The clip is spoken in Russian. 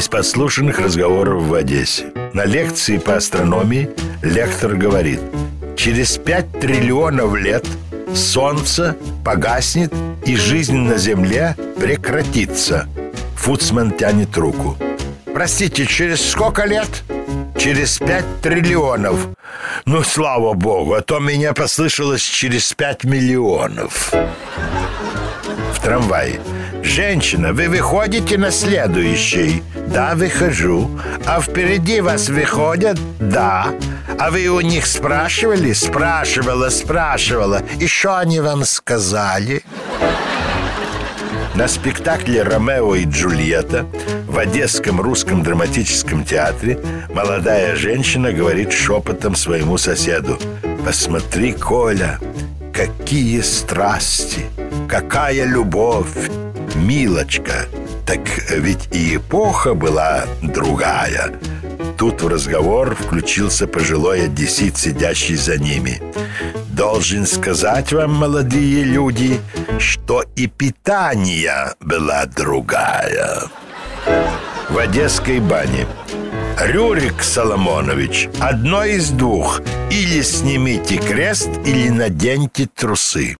из подслушанных разговоров в Одессе. На лекции по астрономии лектор говорит, через 5 триллионов лет Солнце погаснет и жизнь на Земле прекратится. Фуцман тянет руку. Простите, через сколько лет? Через пять триллионов. Ну, слава богу, а то меня послышалось через пять миллионов. Трамвае. Женщина, вы выходите на следующий? Да, выхожу. А впереди вас выходят? Да. А вы у них спрашивали? Спрашивала, спрашивала. И что они вам сказали? На спектакле «Ромео и Джульетта» в Одесском русском драматическом театре молодая женщина говорит шепотом своему соседу «Посмотри, Коля, какие страсти, какая любовь, милочка!» Так ведь и эпоха была другая. Тут в разговор включился пожилой одессит, сидящий за ними. Должен сказать вам, молодые люди, что и питание была другая. В одесской бане Рюрик Соломонович Одно из двух Или снимите крест, или наденьте трусы